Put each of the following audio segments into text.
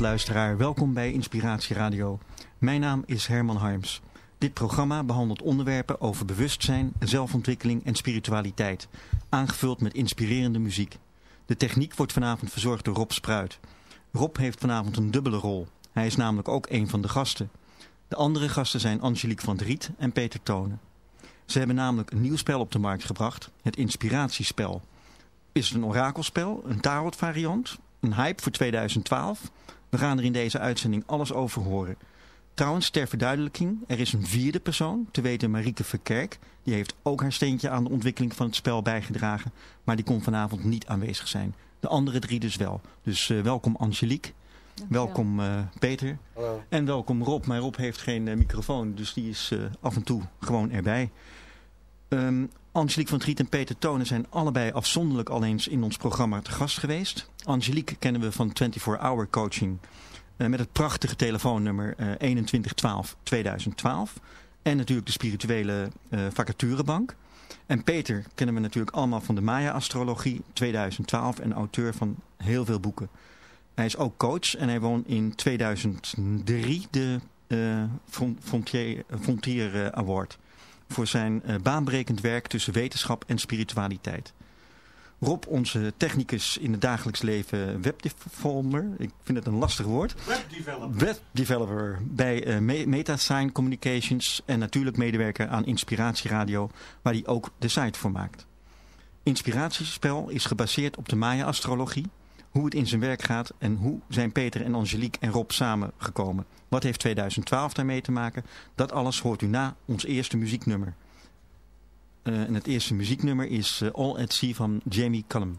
Luisteraar, welkom bij Inspiratie Radio. Mijn naam is Herman Harms. Dit programma behandelt onderwerpen over bewustzijn, zelfontwikkeling en spiritualiteit, aangevuld met inspirerende muziek. De techniek wordt vanavond verzorgd door Rob Spruit. Rob heeft vanavond een dubbele rol. Hij is namelijk ook een van de gasten. De andere gasten zijn Angelique van Driet en Peter Tonen. Ze hebben namelijk een nieuw spel op de markt gebracht, het Inspiratiespel. Is het een orakelspel, een tarot variant, een hype voor 2012. We gaan er in deze uitzending alles over horen. Trouwens, ter verduidelijking, er is een vierde persoon, te weten Marieke Verkerk. Die heeft ook haar steentje aan de ontwikkeling van het spel bijgedragen, maar die kon vanavond niet aanwezig zijn. De andere drie dus wel. Dus uh, welkom Angelique, welkom uh, Peter Hallo. en welkom Rob. Maar Rob heeft geen uh, microfoon, dus die is af en toe gewoon erbij. Um, Angelique van Triet en Peter Tonen zijn allebei afzonderlijk al eens in ons programma te gast geweest. Angelique kennen we van 24 Hour Coaching uh, met het prachtige telefoonnummer uh, 2112 2012. En natuurlijk de spirituele uh, vacaturebank. En Peter kennen we natuurlijk allemaal van de Maya-astrologie 2012 en auteur van heel veel boeken. Hij is ook coach en hij won in 2003 de uh, Frontier, Frontier Award voor zijn uh, baanbrekend werk tussen wetenschap en spiritualiteit. Rob, onze technicus in het dagelijks leven webdeveloper, ik vind het een lastig woord. Webdeveloper. Webdeveloper bij uh, Metasign Communications en natuurlijk medewerker aan Inspiratieradio, waar hij ook de site voor maakt. Inspiratiespel is gebaseerd op de Maya-astrologie, hoe het in zijn werk gaat en hoe zijn Peter en Angelique en Rob samengekomen. Wat heeft 2012 daarmee te maken? Dat alles hoort u na ons eerste muzieknummer. Uh, en het eerste muzieknummer is uh, All at Sea van Jamie Cullum.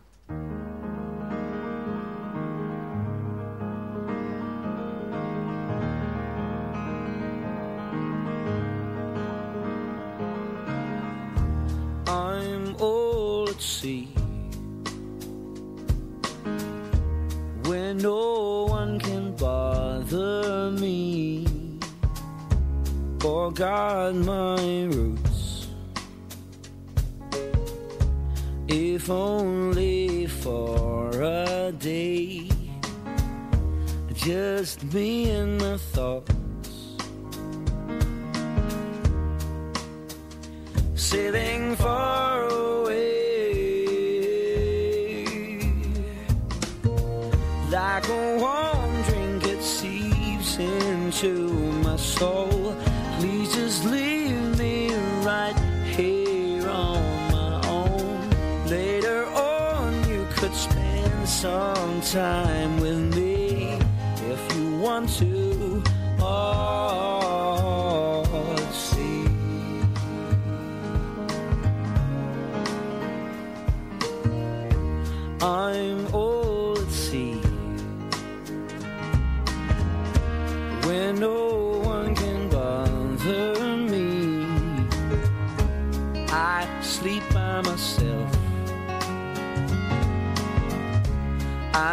I'm all at sea Or guard my roots. If only for a day Just me and my thoughts. Sailing far time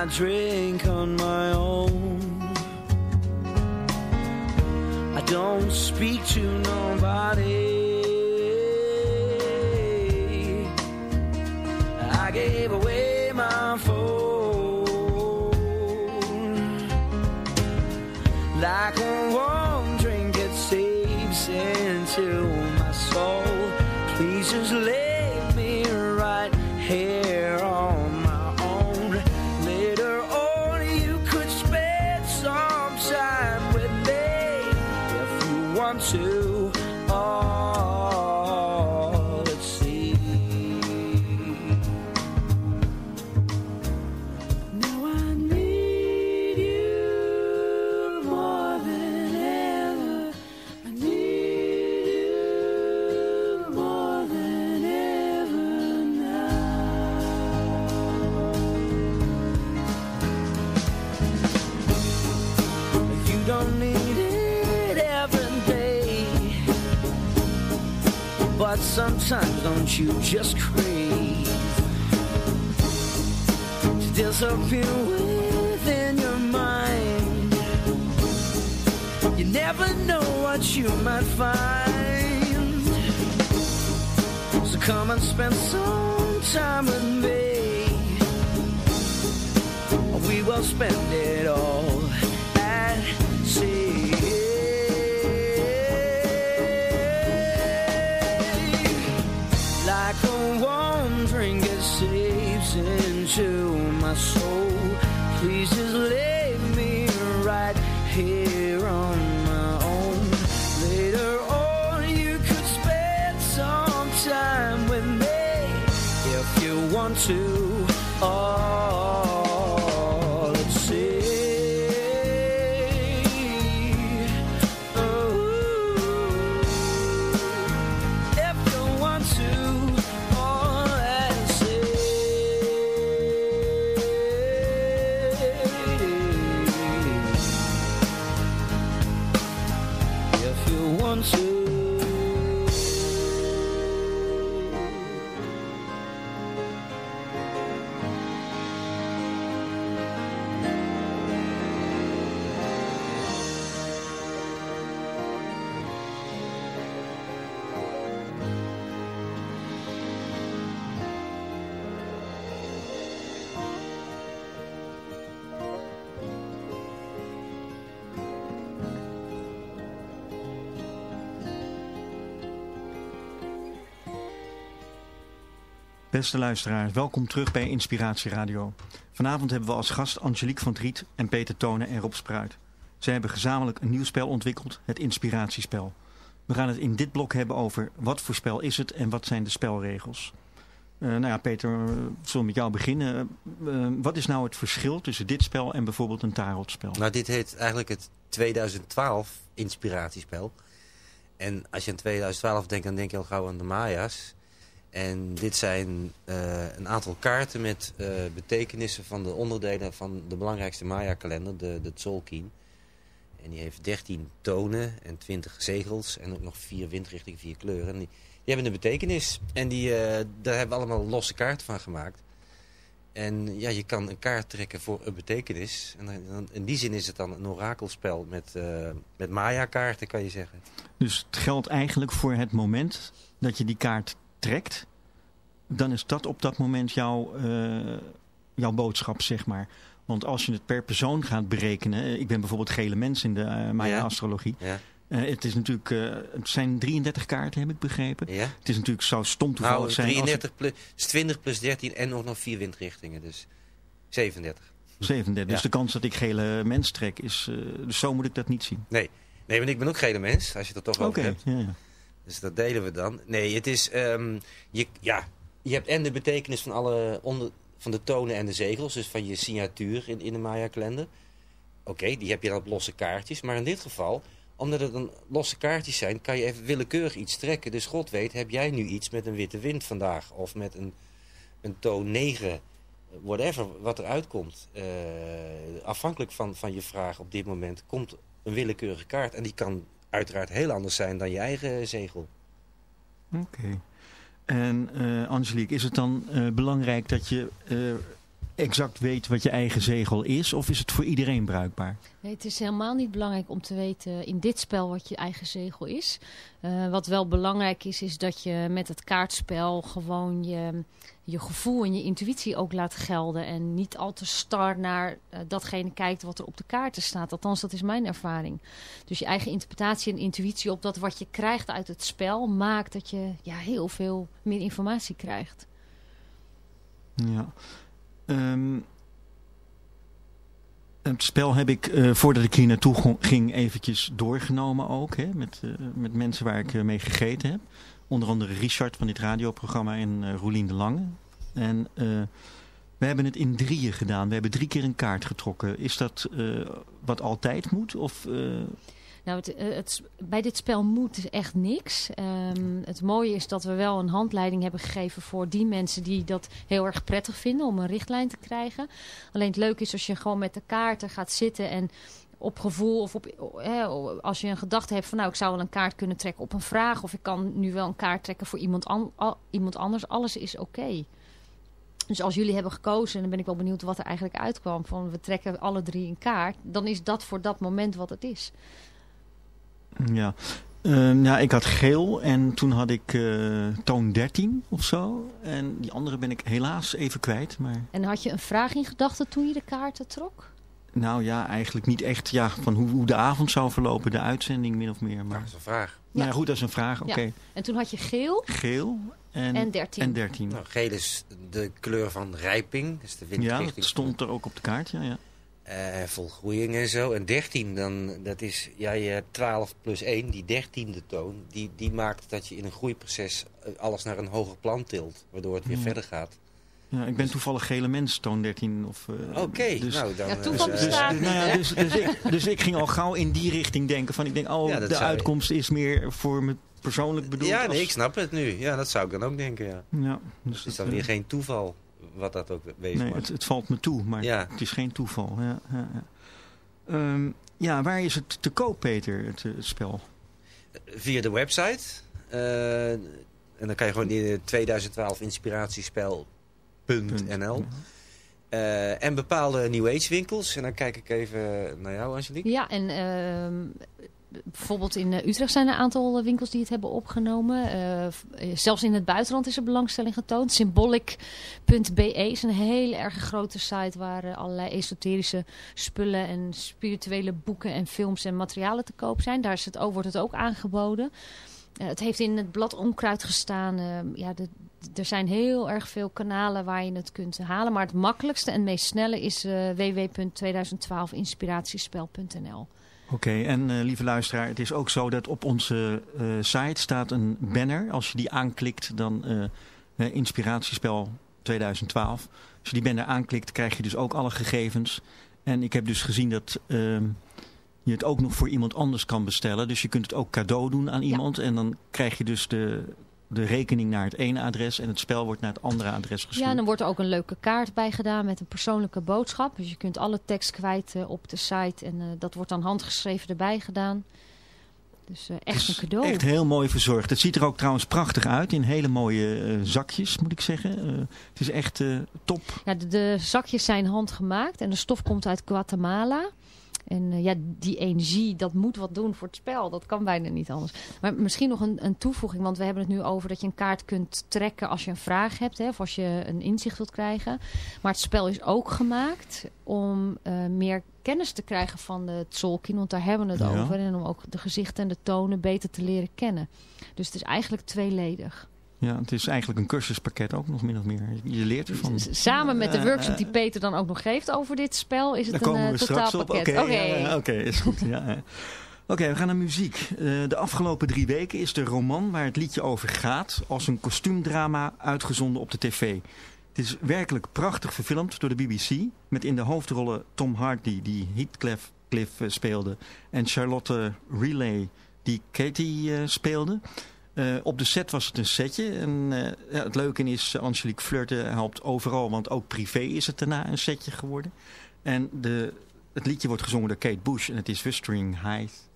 I drink on show. Spend Beste luisteraars, welkom terug bij Inspiratie Radio. Vanavond hebben we als gast Angelique van Driet en Peter Tonen en Rob Spruit. Zij hebben gezamenlijk een nieuw spel ontwikkeld, het Inspiratiespel. We gaan het in dit blok hebben over wat voor spel is het en wat zijn de spelregels. Eh, nou ja, Peter, zullen we met jou beginnen. Uh, wat is nou het verschil tussen dit spel en bijvoorbeeld een tarotspel? Nou, dit heet eigenlijk het 2012 Inspiratiespel. En als je aan 2012 denkt, dan denk je al gauw aan de Maya's. En dit zijn uh, een aantal kaarten met uh, betekenissen van de onderdelen van de belangrijkste Maya-kalender, de, de Tzolk'in. En die heeft 13 tonen en 20 zegels en ook nog vier windrichtingen, vier kleuren. En die, hebben een betekenis en die, uh, daar hebben we allemaal losse kaarten van gemaakt. En ja, je kan een kaart trekken voor een betekenis. En dan, in die zin is het dan een orakelspel met, met Maya-kaarten, kan je zeggen. Dus het geldt eigenlijk voor het moment dat je die kaart trekt, dan is dat op dat moment jouw, uh, jouw boodschap, zeg maar. Want als je het per persoon gaat berekenen... Ik ben bijvoorbeeld gele mens in de uh, Maya-astrologie. Ja. Uh, het, is natuurlijk, het zijn 33 kaarten, heb ik begrepen. Ja. Het is natuurlijk zo stom toevallig nou, zijn... 33 het... plus, is 20 plus 13 en nog nog vier windrichtingen. Dus 37. 37. Ja. Dus de kans dat ik gele mens trek is... dus zo moet ik dat niet zien. Nee, nee want ik ben ook gele mens, als je er toch over okay. hebt. Ja, ja. Dus dat delen we dan. Nee, het is... Um, je, ja, je hebt en de betekenis van alle onder, van de tonen en de zegels. Dus van je signatuur in, in de Maya-kalender. Oké, die heb je dan op losse kaartjes. Maar in dit geval, omdat het dan losse kaartjes zijn... kan je even willekeurig iets trekken. Dus God weet, heb jij nu iets met een witte wind vandaag? Of met een, een toon 9? Whatever, wat eruit komt. Uh, afhankelijk van, van je vraag op dit moment... komt een willekeurige kaart. En die kan uiteraard heel anders zijn dan je eigen zegel. Oké. En uh, Angelique, is het dan uh, belangrijk dat je uh, exact weet wat je eigen zegel is? Of is het voor iedereen bruikbaar? Nee, het is helemaal niet belangrijk om te weten in dit spel wat je eigen zegel is. wat wel belangrijk is, is dat je met het kaartspel gewoon je, je gevoel en je intuïtie ook laat gelden. En niet al te star naar datgene kijkt wat er op de kaarten staat. Althans, dat is mijn ervaring. Dus je eigen interpretatie en intuïtie op dat wat je krijgt uit het spel maakt dat je ja, heel veel meer informatie krijgt. Ja. Um, het spel heb ik, uh, voordat ik hier naartoe ging, eventjes doorgenomen ook. Hè, met, uh, met mensen waar ik uh, mee gegeten heb. Onder andere Richard van dit radioprogramma en uh, Roelien de Lange. En we hebben het in drieën gedaan. We hebben drie keer een kaart getrokken. Is dat wat altijd moet? Of... Nou, het, het, bij dit spel moet dus echt niks. Um, het mooie is dat we wel een handleiding hebben gegeven voor die mensen die dat heel erg prettig vinden om een richtlijn te krijgen. Alleen het leuke is als je gewoon met de kaarten gaat zitten en op gevoel of op, als je een gedachte hebt van nou ik zou wel een kaart kunnen trekken op een vraag of ik kan nu wel een kaart trekken voor iemand, an, iemand anders. Alles is oké. Dus als jullie hebben gekozen, dan ben ik wel benieuwd wat er eigenlijk uitkwam. Van we trekken alle drie een kaart. Dan is dat voor dat moment wat het is. Ja. Uh, ja, ik had geel en toen had ik uh, toon 13 of zo. En die andere ben ik helaas even kwijt. Maar... En had je een vraag in gedachten toen je de kaarten trok? Nou ja, eigenlijk niet echt ja, van hoe, hoe de avond zou verlopen, de uitzending min of meer. Maar... dat is een vraag. Nou ja, goed, dat is een vraag, oké. Okay. En toen had je geel? Geel en, en 13. En 13. Nou, geel is de kleur van rijping. Dus de ja, dat stond er ook op de kaart, ja. ja. Uh, volgroeiing en zo. En 13, dan, dat is, ja, je hebt 12 plus 1, die dertiende toon, die, die maakt dat je in een groeiproces alles naar een hoger plan tilt, waardoor het weer ja. verder gaat. Ja, ik ben toevallig gele mens, toon 13. Uh, Oké, okay, dus, nou dan... Ja, bestaat dus, nou ja, dus, dus, ik, dus ik ging al gauw in die richting denken van, ik denk, oh, ja, de uitkomst je... is meer voor me persoonlijk bedoeld. Ja, nee, als... ik snap het nu. Ja, dat zou ik dan ook denken, ja. ja dus het is dan weer geen toeval wat dat ook wezen nee, het, het, valt me toe, maar ja. het is geen toeval. Ja, ja, ja. Um, ja, waar is het te koop, Peter, het, het spel? Via de website. Uh, en dan kan je gewoon in 2012 inspiratiespel.nl. Uh, en bepaalde New Age winkels. En dan kijk ik even naar jou, Angelique. Ja, en uh, bijvoorbeeld in Utrecht zijn er een aantal winkels die het hebben opgenomen. Uh, zelfs in het buitenland is er belangstelling getoond. Symbolic.be is een hele erg grote site waar allerlei esoterische spullen en spirituele boeken en films en materialen te koop zijn. Daar is het ook, wordt het ook aangeboden. Het heeft in het blad Onkruid gestaan. ja, de, er zijn heel erg veel kanalen waar je het kunt halen. Maar het makkelijkste en meest snelle is www.2012inspiratiespel.nl. Oké, okay, en uh, lieve luisteraar, het is ook zo dat op onze uh, site staat een banner. Als je die aanklikt, dan uh, Inspiratiespel 2012. Als je die banner aanklikt, krijg je dus ook alle gegevens. En ik heb dus gezien dat ehm, je het ook nog voor iemand anders kan bestellen. Dus je kunt het ook cadeau doen aan iemand. Ja. En dan krijg je dus de, de rekening naar het ene adres en het spel wordt naar het andere adres gestuurd. Ja, en dan wordt er ook een leuke kaart bij gedaan met een persoonlijke boodschap. Dus je kunt alle tekst kwijt uh, op de site en uh, dat wordt dan handgeschreven erbij gedaan. Dus uh, echt een cadeau. Echt heel mooi verzorgd. Het ziet er ook trouwens prachtig uit in hele mooie zakjes, moet ik zeggen. het is echt top. Ja, de, de zakjes zijn handgemaakt en de stof komt uit Guatemala. En uh, ja, die energie, dat moet wat doen voor het spel. Dat kan bijna niet anders. Maar misschien nog een, een toevoeging. Want we hebben het nu over dat je een kaart kunt trekken als je een vraag hebt. Hè, of als je een inzicht wilt krijgen. Maar het spel is ook gemaakt om uh, meer kennis te krijgen van de Tzolk'in. Want daar hebben we het ja. over. En om ook de gezichten en de tonen beter te leren kennen. Dus het is eigenlijk tweeledig. Ja, het is eigenlijk een cursuspakket ook nog min of meer. Je leert ervan. Samen met de workshop die Peter dan ook nog geeft over dit spel is het Daar een uh, totaalpakket. Oké, okay. okay, is goed. ja. Oké, okay, we gaan naar muziek. Uh, de afgelopen drie weken is de roman waar het liedje over gaat als een kostuumdrama uitgezonden op de tv. Het is werkelijk prachtig verfilmd door de BBC. Met in de hoofdrollen Tom Hardy die Heathcliff Cliff, speelde. En Charlotte Relay die Katie speelde. Uh, op de set was het een setje. En uh, ja, het leuke is, Angelique flirten helpt overal. Want ook privé is het daarna een setje geworden. En de, het liedje wordt gezongen door Kate Bush. En het is Wistering Heights.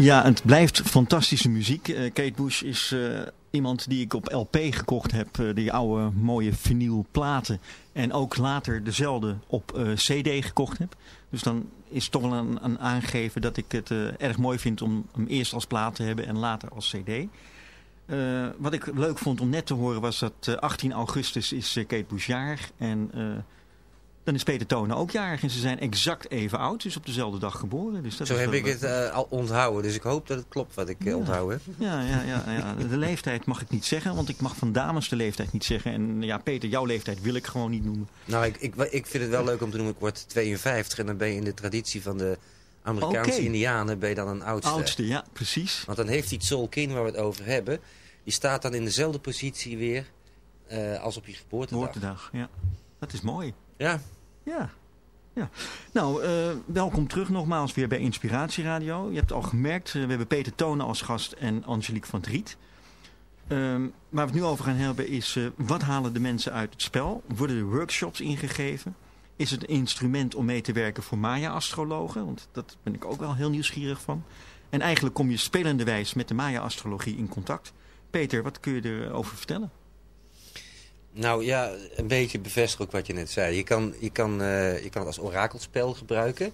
Ja, het blijft fantastische muziek. Uh, Kate Bush is uh, iemand die ik op LP gekocht heb. Uh, die oude mooie vinyl platen. En ook later dezelfde op CD gekocht heb. Dus dan is toch wel een, een aangeven dat ik het erg mooi vind om hem eerst als plaat te hebben en later als CD. wat ik leuk vond om net te horen was dat 18 augustus is Kate Bush jarig. En dan is Peter Tonen ook jarig en ze zijn exact even oud, dus op dezelfde dag geboren. Dus dat Zo heb ik het uh, al onthouden, dus ik hoop dat het klopt wat ik uh, onthouden heb. Ja, ja, ja, ja, de leeftijd mag ik niet zeggen, want ik mag van dames de leeftijd niet zeggen. En ja, Peter, jouw leeftijd wil ik gewoon niet noemen. Nou, ik, ik, ik vind het wel leuk om te noemen, ik word 52 en dan ben je in de traditie van de Amerikaanse okay. indianen ben je dan een oudste. Oudste, ja, precies. Want dan heeft die Tzolkin waar we het over hebben, die staat dan in dezelfde positie weer uh, als op je geboortedag. Geboortedag, ja. Dat is mooi. Ja, ja. Nou, eh, welkom terug nogmaals weer bij Inspiratie Radio. Je hebt al gemerkt, eh, we hebben Peter Tonen als gast en Angelique van Driet. Ehm, waar we het nu over gaan hebben is, eh, wat halen de mensen uit het spel? Worden er workshops ingegeven? Is het een instrument om mee te werken voor Maya-astrologen? Want dat ben ik ook wel heel nieuwsgierig van. En eigenlijk kom je spelende wijs met de Maya-astrologie in contact. Peter, wat kun je erover vertellen? Nou ja, een beetje bevestig ook wat je net zei. Je kan, je kan, eh, je kan het als orakelspel gebruiken.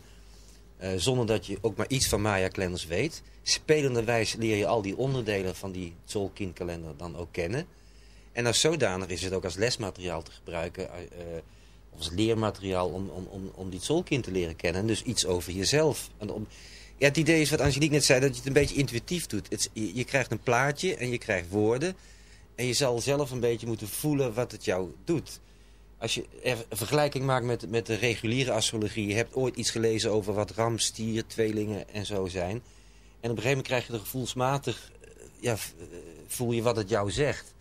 eh, zonder dat je ook maar iets van Maya-kalenders weet. Spelenderwijs leer je al die onderdelen van die Zolkin-kalender dan ook kennen. En als zodanig is het ook als lesmateriaal te gebruiken. eh, of als leermateriaal om, om, om, om die Zolkin te leren kennen. En dus iets over jezelf. En om, ja, het idee is wat Angelique net zei, dat je het een beetje intuïtief doet. Je, je krijgt een plaatje en je krijgt woorden. En je zal zelf een beetje moeten voelen wat het jou doet. Als je een vergelijking maakt met, met de reguliere astrologie. Je hebt ooit iets gelezen over wat ram, stier, tweelingen en zo zijn. En op een gegeven moment krijg je er gevoelsmatig... eh, Ja, eh, voel je wat het jou zegt.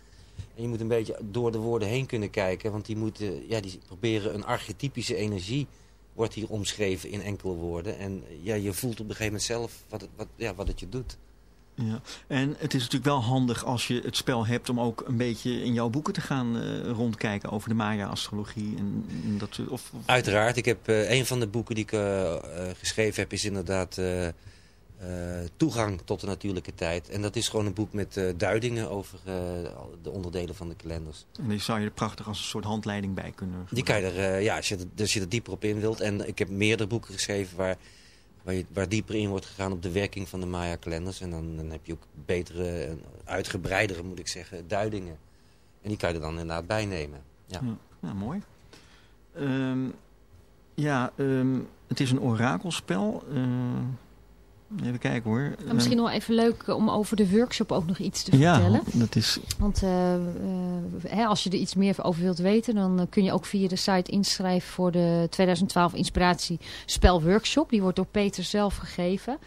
En je moet een beetje door de woorden heen kunnen kijken. Want die, moeten, ja, die proberen een archetypische energie... wordt hier omschreven in enkele woorden. En ja, je voelt op een gegeven moment zelf wat het, wat, ja, wat het je doet. Ja. En het is natuurlijk wel handig als je het spel hebt om ook een beetje in jouw boeken te gaan eh, rondkijken over de Maya-astrologie. En, en dat, of, of- Uiteraard. Ik heb eh, een van de boeken die ik eh, geschreven heb, is inderdaad Toegang tot de natuurlijke tijd. En dat is gewoon een boek met duidingen over de onderdelen van de kalenders. en die zou je er prachtig als een soort handleiding bij kunnen Die kan je er, ja, als je, er, als je er dieper op in wilt. En ik heb meerdere boeken geschreven waar, waar, dieper in wordt gegaan op de werking van de Maya-kalenders. En dan, dan heb je ook betere, en uitgebreidere, moet ik zeggen, duidingen. En die kan je er dan inderdaad bij nemen. Ja. Ja, mooi. Ehm, ja, ehm, het is een orakelspel. Eh, even kijken hoor. Nou, misschien nog even leuk om over de workshop ook nog iets te ja, vertellen. dat is... Want eh, eh, hè, als je er iets meer over wilt weten, dan eh, kun je ook via de site inschrijven voor de 2012 Inspiratie Spelworkshop. Die wordt door Peter zelf gegeven.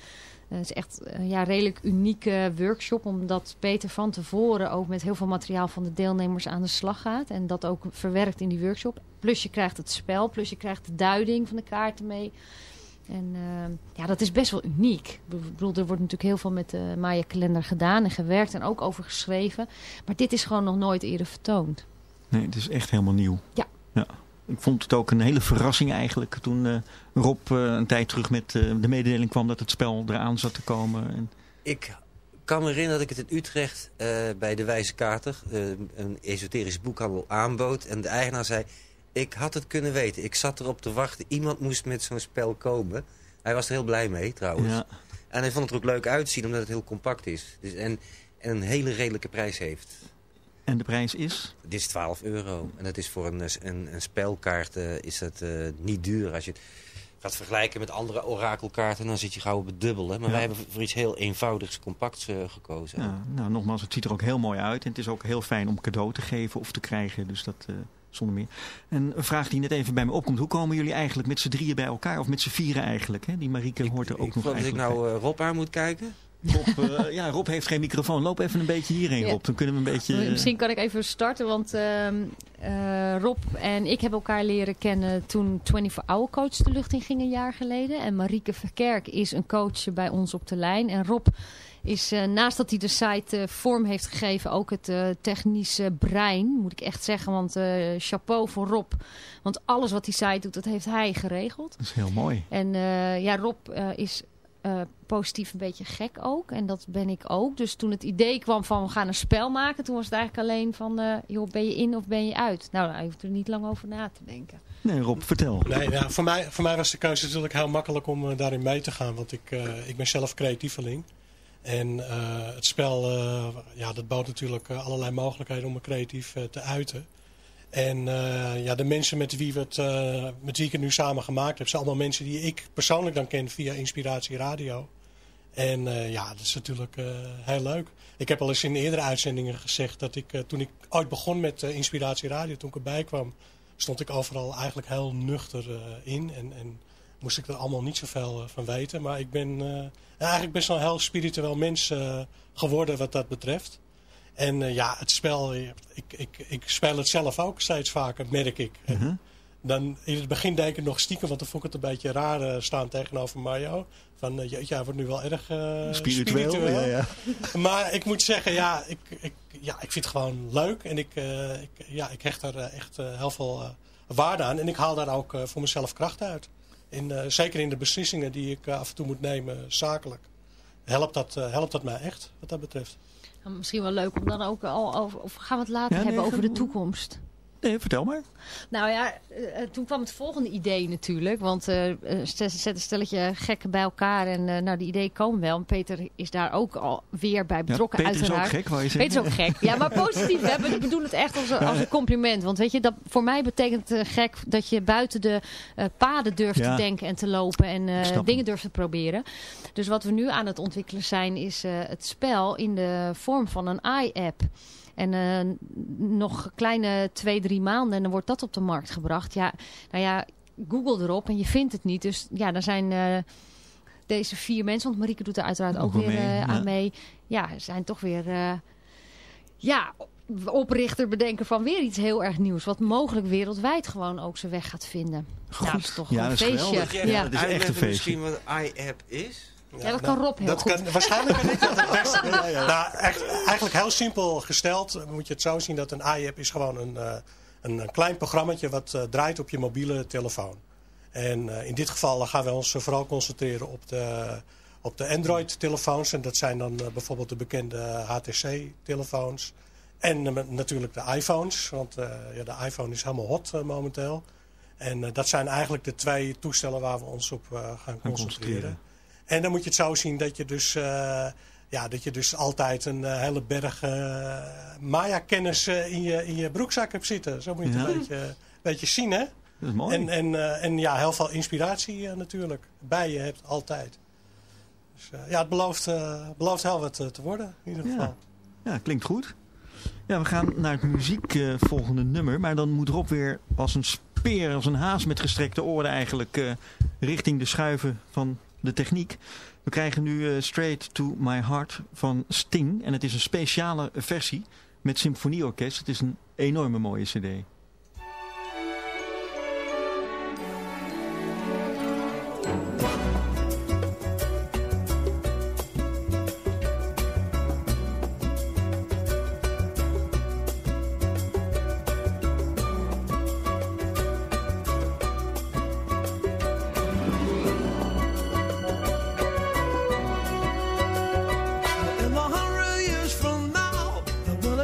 Eh, het is echt een ja, redelijk unieke workshop, omdat Peter van tevoren ook met heel veel materiaal van de deelnemers aan de slag gaat. En dat ook verwerkt in die workshop. Plus je krijgt het spel, plus je krijgt de duiding van de kaarten mee. En eh, ja, dat is best wel uniek. Ik bedoel, er wordt natuurlijk heel veel met de Maya-kalender gedaan en gewerkt en ook over geschreven. Maar dit is gewoon nog nooit eerder vertoond. Nee, het is echt helemaal nieuw. Ja. ja. Ik vond het ook een hele verrassing eigenlijk toen eh, Rob eh, een tijd terug met eh, de mededeling kwam dat het spel eraan zat te komen. En, Ik kan me herinneren dat ik het in Utrecht eh, bij de Wijze Kater, eh, een esoterisch boekhandel, aanbood. En de eigenaar zei, ik had het kunnen weten. Ik zat erop te wachten. Iemand moest met zo'n spel komen. Hij was er heel blij mee trouwens. ja, En hij vond het er ook leuk uitzien omdat het heel compact is. Dus, en, en een hele redelijke prijs heeft. en de prijs is? Dit is 12 euro. En dat is voor een, een, een spelkaart eh, is dat eh, niet duur. Als je het gaat vergelijken met andere orakelkaarten, dan zit je gauw op het dubbele. Maar Ja. wij hebben voor iets heel eenvoudigs, compacts eh, gekozen. Ja, nou, nogmaals, het ziet er ook heel mooi uit. En het is ook heel fijn om cadeau te geven of te krijgen. Dus dat zonder meer. En een vraag die net even bij me opkomt. Hoe komen jullie eigenlijk met z'n drieën bij elkaar? Of met z'n vieren eigenlijk? Hè? Die Marieke hoort er ook ik nog geloof dat ik nou eh, Rob aan moet kijken. bij. Rob, eh, ja, Rob heeft geen microfoon. Loop even een beetje hierheen, Ja. Rob. Dan kunnen we een beetje... eh, Misschien kan ik even starten, want ehm, eh, Rob en ik hebben elkaar leren kennen toen 24 Hour Coach de lucht in ging een jaar geleden. En Marieke Verkerk is een coach bij ons op de lijn. En Rob is eh, naast dat hij de site eh, vorm heeft gegeven ook het eh, technische brein, moet ik echt zeggen. Want eh, chapeau voor Rob, want alles wat die site doet, dat heeft hij geregeld. Dat is heel mooi. En eh, ja, Rob eh, is eh, positief een beetje gek ook. En dat ben ik ook. Dus toen het idee kwam van we gaan een spel maken. Toen was het eigenlijk alleen van, eh, joh, ben je in of ben je uit? Nou, daar hoeft er niet lang over na te denken. Nee, Rob, vertel. Nee, ja, voor, mij, voor mij was de keuze natuurlijk heel makkelijk om daarin mee te gaan. Want ik, eh, ik ben zelf creatieveling. En eh, het spel, eh, ja, dat bood natuurlijk eh, allerlei mogelijkheden om me creatief te uiten. En ja, de mensen met wie, we het, met wie ik het nu samen gemaakt heb... zijn allemaal mensen die ik persoonlijk dan ken via Inspiratie Radio. En ja, dat is natuurlijk heel leuk. Ik heb al eens in eerdere uitzendingen gezegd dat ik, toen ik ooit begon met Inspiratie Radio, toen ik erbij kwam, stond ik overal eigenlijk heel nuchter in. En, en moest ik er allemaal niet zoveel uh, van weten. Maar ik ben uh, eigenlijk best wel een heel spiritueel mens uh, geworden wat dat betreft. En ja, het spel, ik, ik, ik speel het zelf ook steeds vaker, merk ik. -huh. dan in het begin denk ik nog stiekem, want dan vond ik het een beetje raar eh, staan tegenover Mario. Van, jeetje, hij wordt nu wel erg uh, spiritueel. spiritueel. Ja, ja. Maar ik moet zeggen, ja, ik, ik, ja, ik vind het gewoon leuk. En ik, ik ja, ik hecht er echt heel veel waarde aan. En ik haal daar ook voor mezelf kracht uit. In, zeker in de beslissingen die ik af en toe moet nemen, zakelijk. Helpt dat, helpt dat mij echt, wat dat betreft. Nou, misschien wel leuk om dan ook al over, of gaan we het later Ja, nee, hebben over de toekomst. Nee, vertel maar. Nou ja, eh, eh, toen kwam het volgende idee natuurlijk. Want eh, eh, ze zetten een stelletje gekken bij elkaar. En nou, die ideeën komen wel. En Peter is daar ook al weer bij Ja, betrokken Peter is ook uiteraard. gek, wou je Peter zeggen. is ook gek. Ja, maar positief. Hè? Ik bedoel het echt als een, als een compliment. Want weet je, dat, voor mij betekent gek dat je buiten de paden durft Ja. te denken en te lopen. En dingen durft te proberen. Dus wat we nu aan het ontwikkelen zijn, is het spel in de vorm van een i-app. En eh, nog een kleine twee, drie maanden en dan wordt dat op de markt gebracht. Ja, nou ja, google erop en je vindt het niet. Dus ja, daar zijn eh, deze vier mensen, want Marieke doet er uiteraard ook, weer mee, eh, ja. aan mee. Ja, zijn toch weer, eh, ja, oprichter bedenken van weer iets heel erg nieuws. Wat mogelijk wereldwijd gewoon ook zijn weg gaat vinden. Goed. Nou, dat is toch Ja, een dat is feestje. Ja. dat is echt een feestje. misschien wat iApp is? Ja, dat kan Rob heel dat goed. Kan, waarschijnlijk kan ik dat het beste. Nou, echt, eigenlijk heel simpel gesteld moet je het zo zien dat een iApp is gewoon een, eh, een, een klein programmaatje wat eh, draait op je mobiele telefoon. En eh, in dit geval gaan we ons vooral concentreren op de, op de Android-telefoons. En dat zijn dan eh, bijvoorbeeld de bekende HTC-telefoons. En natuurlijk de iPhones, want eh, ja, de iPhone is helemaal hot momenteel. En eh, dat zijn eigenlijk de twee toestellen waar we ons op eh, gaan concentreren. En dan moet je het zo zien dat je dus, eh, ja, dat je dus altijd een eh, hele berg eh, Maya-kennis in, je, in je broekzak hebt zitten. Zo moet je het Ja. een beetje, een beetje zien, hè? Dat is mooi. En, en, en ja, heel veel inspiratie natuurlijk. Bij je hebt altijd. Dus ja, het belooft, belooft heel wat te worden, in ieder geval. Ja, klinkt goed. Ja, we gaan naar het muziek volgende nummer. Maar dan moet Rob weer als een speer, als een haas met gestrekte oren eigenlijk richting de schuiven van de techniek. We krijgen nu eh, Straight to My Heart van Sting. En het is een speciale versie met symfonieorkest. Het is een enorme mooie cd.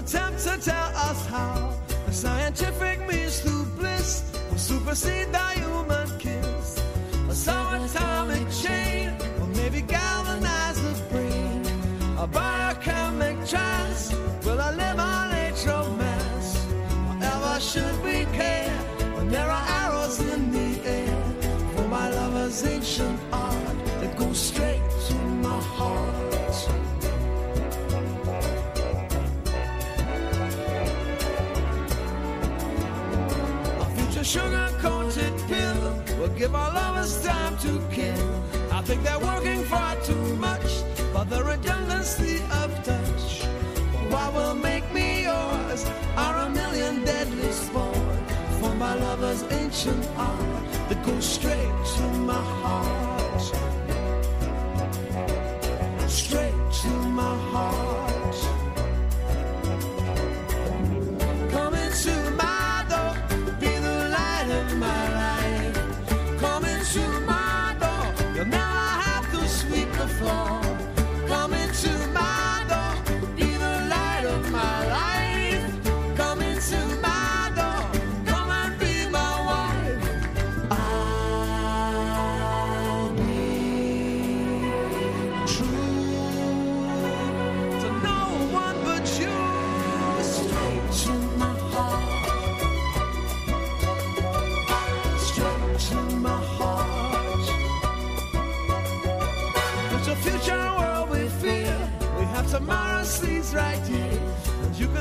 Attempt to tell us how the scientific means to bliss will supersede the human kiss. A subatomic chain will maybe galvanize the brain. A biochemic trance will eliminate romance. Whatever should we care when there are arrows in the air? For my lover's ancient art sugar coated pill will give our lovers time to kill. I think they're working far too much for the redundancy of touch. What will make me yours are a million deadly spawn for my lover's ancient art that goes straight to my heart. Straight to my heart.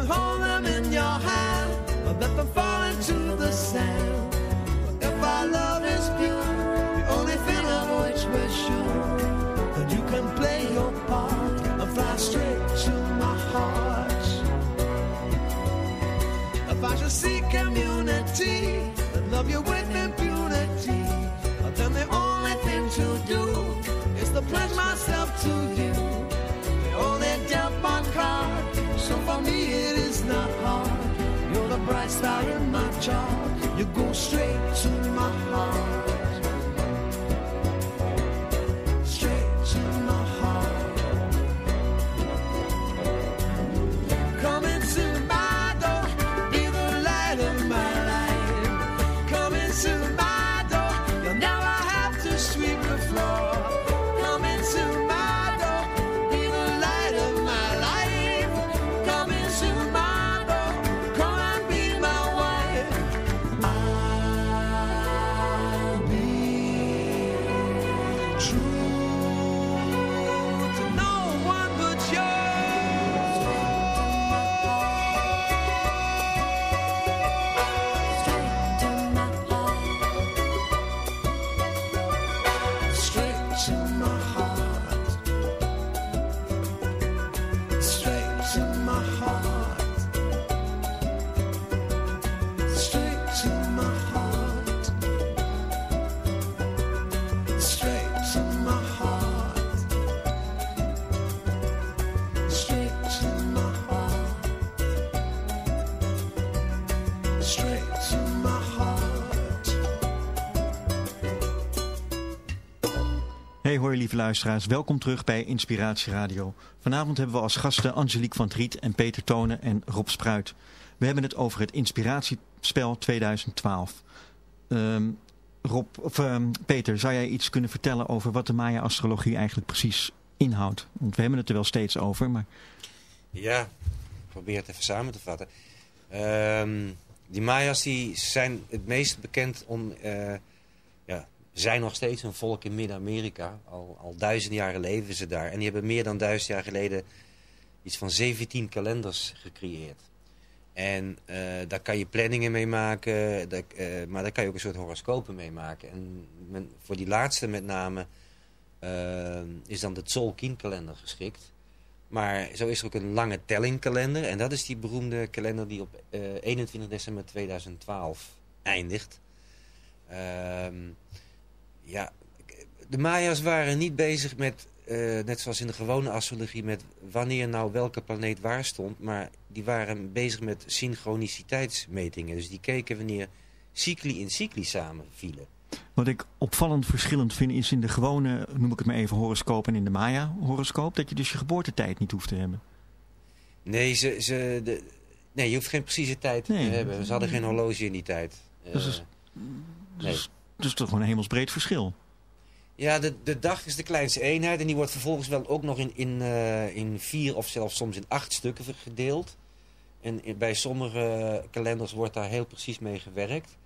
And hold them in your hand, but let them fall into the sand. If our love in lieve luisteraars, welkom terug bij Inspiratie Radio. Vanavond hebben we als gasten Angelique van Driet en Peter Tonen en Rob Spruit. We hebben het over het Inspiratiespel 2012. Ehm, Rob, of, ehm, Peter, zou jij iets kunnen vertellen over wat de Maya-astrologie eigenlijk precies inhoudt? Want we hebben het er wel steeds over, maar Ja, ik probeer het even samen te vatten. Ehm, die Maya's die zijn het meest bekend om... eh, ja, zijn nog steeds een volk in Midden-Amerika. Al, al duizenden jaren leven ze daar. En die hebben meer dan duizend jaar geleden iets van 17 kalenders gecreëerd. En eh, daar kan je planningen mee maken, eh, maar daar kan je ook een soort horoscopen mee maken. En voor die laatste met name eh, is dan de Tzolk'in-kalender geschikt. Maar zo is er ook een lange tellingkalender. En dat is die beroemde kalender die op eh, 21 december 2012 eindigt. Ehm, ja, de Maya's waren niet bezig met, eh, net zoals in de gewone astrologie, met wanneer nou welke planeet waar stond. Maar die waren bezig met synchroniciteitsmetingen. Dus die keken wanneer cycli in cycli samenvielen. wat ik opvallend verschillend vind is in de gewone, noem ik het maar even, horoscoop en in de Maya-horoscoop, dat je dus je geboortetijd niet hoeft te hebben. Nee, ze, ze, de, nee je hoeft geen precieze tijd Nee. te hebben. Ze hadden geen horloge in die tijd. Dus nee. Dus, toch gewoon een hemelsbreed verschil. Ja, de, de dag is de kleinste eenheid en die wordt vervolgens wel ook nog in, in, eh, in vier of zelfs soms in acht stukken gedeeld. En in- bij sommige kalenders wordt daar heel precies mee gewerkt.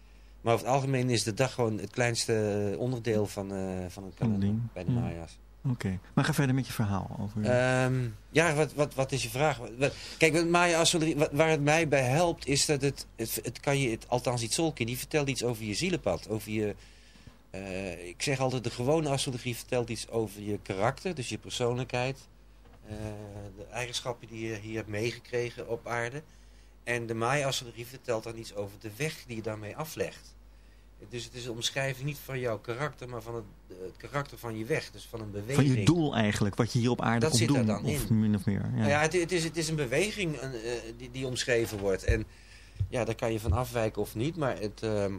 Maar over het algemeen is de dag gewoon het kleinste onderdeel van, eh, van een kalender bij de ja. Maya's. Oké, maar ga verder met je verhaal. Over... Ehm, ja, wat, wat, wat is je vraag? Kijk, Maya waar het mij bij helpt, is dat het, het, het kan je, het, althans iets Solkin, die vertelt iets over je zielenpad, over je, eh, ik zeg altijd, de gewone astrologie vertelt iets over je karakter, dus je persoonlijkheid, eh, de eigenschappen die je hier hebt meegekregen op aarde. En de Maya astrologie vertelt dan iets over de weg die je daarmee aflegt. Dus het is een omschrijving niet van jouw karakter, maar van het, het karakter van je weg, dus van een beweging. Van je doel eigenlijk, wat je hier op aarde Dat komt zit doen. dan of in. min of meer. Ja. Nou ja, het, het, is, het is een beweging een, eh, die, die omschreven wordt. En ja, daar kan je van afwijken of niet. Maar het, ehm,